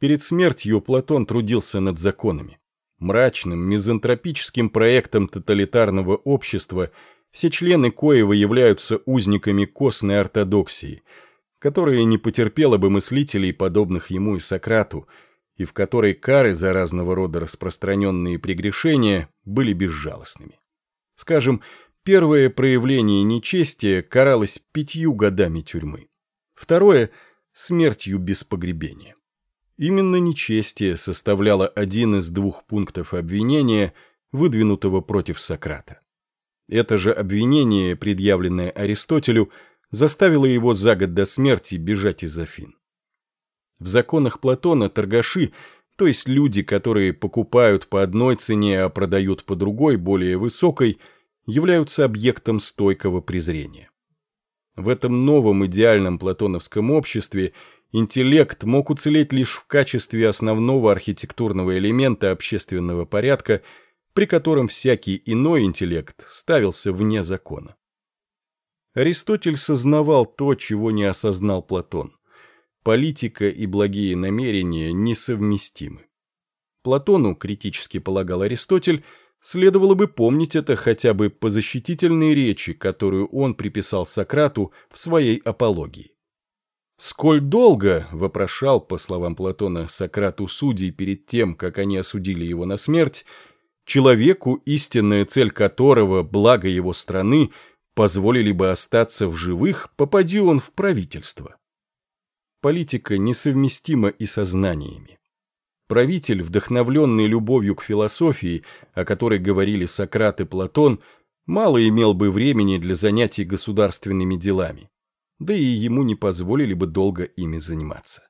Перед смертью Платон трудился над законами. Мрачным, мизантропическим проектом тоталитарного общества, все члены коего являются узниками костной ортодоксии, которая не потерпела бы мыслителей, подобных ему и Сократу, и в которой кары за разного рода распространенные прегрешения были безжалостными. Скажем, первое проявление нечестия каралось пятью годами тюрьмы. Второе – смертью без погребения. Именно нечестие составляло один из двух пунктов обвинения, выдвинутого против Сократа. Это же обвинение, предъявленное Аристотелю, заставило его за год до смерти бежать из Афин. В законах Платона торгаши, то есть люди, которые покупают по одной цене, а продают по другой, более высокой, являются объектом стойкого презрения. В этом новом идеальном платоновском обществе интеллект мог уцелеть лишь в качестве основного архитектурного элемента общественного порядка, при котором всякий иной интеллект ставился вне закона. Аристотель сознавал то, чего не осознал Платон. Политика и благие намерения несовместимы. Платону, критически полагал Аристотель, следовало бы помнить это хотя бы по защитительной речи, которую он приписал Сократу в своей апологии. «Сколь долго, — вопрошал, по словам Платона, Сократу судей перед тем, как они осудили его на смерть, человеку, истинная цель которого, благо его страны, позволили бы остаться в живых, попади он в правительство». Политика несовместима и со знаниями. Правитель, вдохновленный любовью к философии, о которой говорили Сократ и Платон, мало имел бы времени для занятий государственными делами да и ему не позволили бы долго ими заниматься.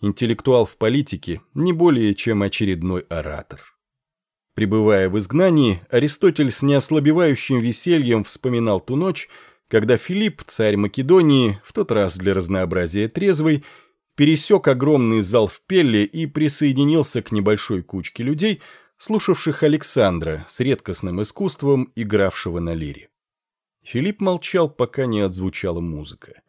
Интеллектуал в политике не более чем очередной оратор. Пребывая в изгнании, Аристотель с неослабевающим весельем вспоминал ту ночь, когда Филипп, царь Македонии, в тот раз для разнообразия трезвый, пересек огромный зал в Пелле и присоединился к небольшой кучке людей, слушавших Александра с редкостным искусством, игравшего на лире. Филипп молчал, пока не отзвучала музыка.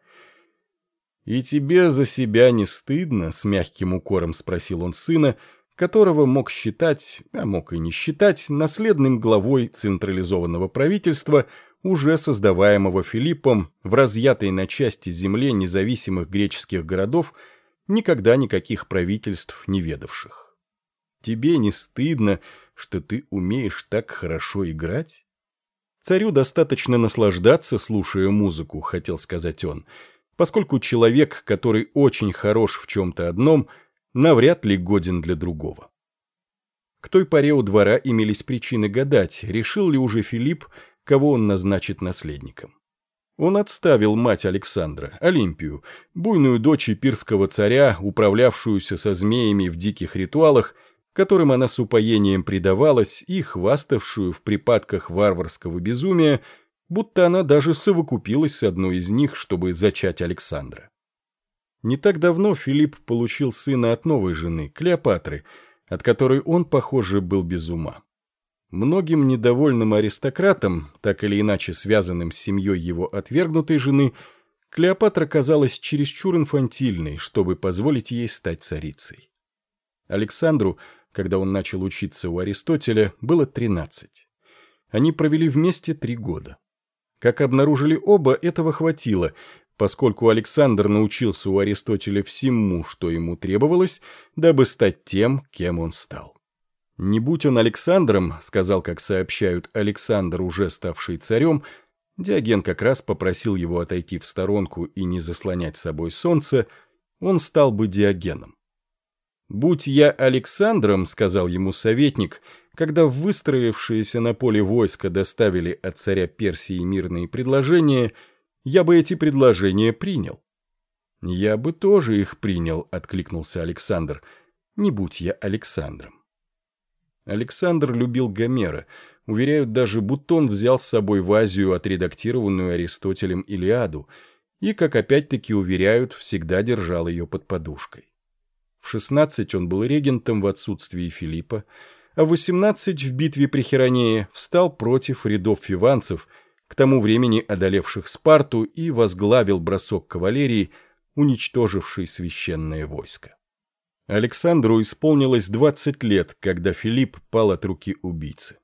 «И тебе за себя не стыдно?» — с мягким укором спросил он сына, которого мог считать, а мог и не считать, наследным главой централизованного правительства, уже создаваемого Филиппом в разъятой на части земле независимых греческих городов, никогда никаких правительств не ведавших. «Тебе не стыдно, что ты умеешь так хорошо играть?» Царю достаточно наслаждаться, слушая музыку, хотел сказать он, поскольку человек, который очень хорош в чем-то одном, навряд ли годен для другого. К той поре у двора имелись причины гадать, решил ли уже Филипп, кого он назначит наследником. Он отставил мать Александра, Олимпию, буйную дочь пирского царя, управлявшуюся со змеями в диких ритуалах, которым она с упоением предавалась и хваставшую в припадках варварского безумия, будто она даже совокупилась с одной из них, чтобы зачать Александра. Не так давно Филипп получил сына от новой жены, Клеопатры, от которой он, похоже, был без ума. Многим недовольным аристократам, так или иначе связанным с семьей его отвергнутой жены, Клеопатра казалась чересчур инфантильной, чтобы позволить ей стать царицей. Александру – когда он начал учиться у Аристотеля, было 13. Они провели вместе три года. Как обнаружили оба, этого хватило, поскольку Александр научился у Аристотеля всему, что ему требовалось, дабы стать тем, кем он стал. «Не будь он Александром», — сказал, как сообщают, Александр, уже ставший царем, Диоген как раз попросил его отойти в сторонку и не заслонять собой солнце, он стал бы Диогеном. «Будь я Александром», — сказал ему советник, когда выстроившиеся на поле войска доставили от царя Персии мирные предложения, я бы эти предложения принял. «Я бы тоже их принял», — откликнулся Александр, — «не будь я Александром». Александр любил Гомера, уверяют даже, будто он взял с собой в Азию отредактированную Аристотелем Илиаду, и, как опять-таки уверяют, всегда держал ее под подушкой. В 16 он был регентом в отсутствии Филиппа, а в 18 в битве при Херонее встал против рядов фиванцев, к тому времени одолевших Спарту, и возглавил бросок кавалерии, уничтоживший священное войско. Александру исполнилось 20 лет, когда Филипп пал от руки убийцы.